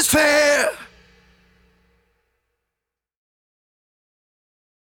the stratosphere.